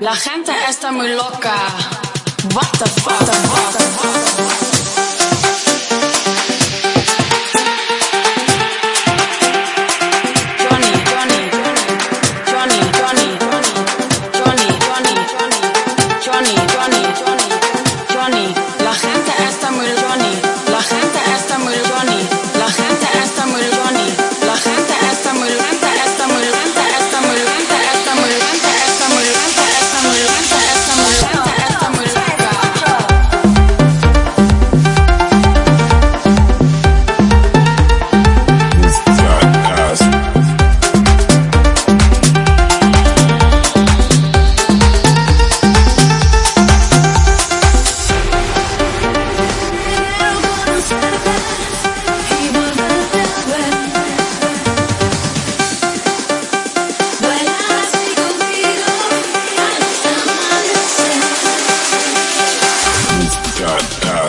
La gente está muy loca. What the?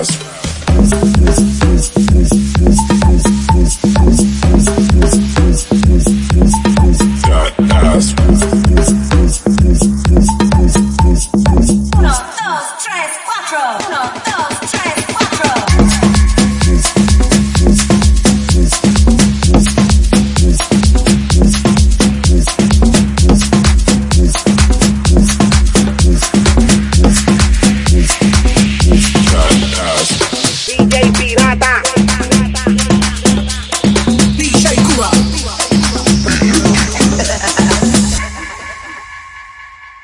Ass. Uno, dos, tres, cuatro. Uno, dos, tres, pirata.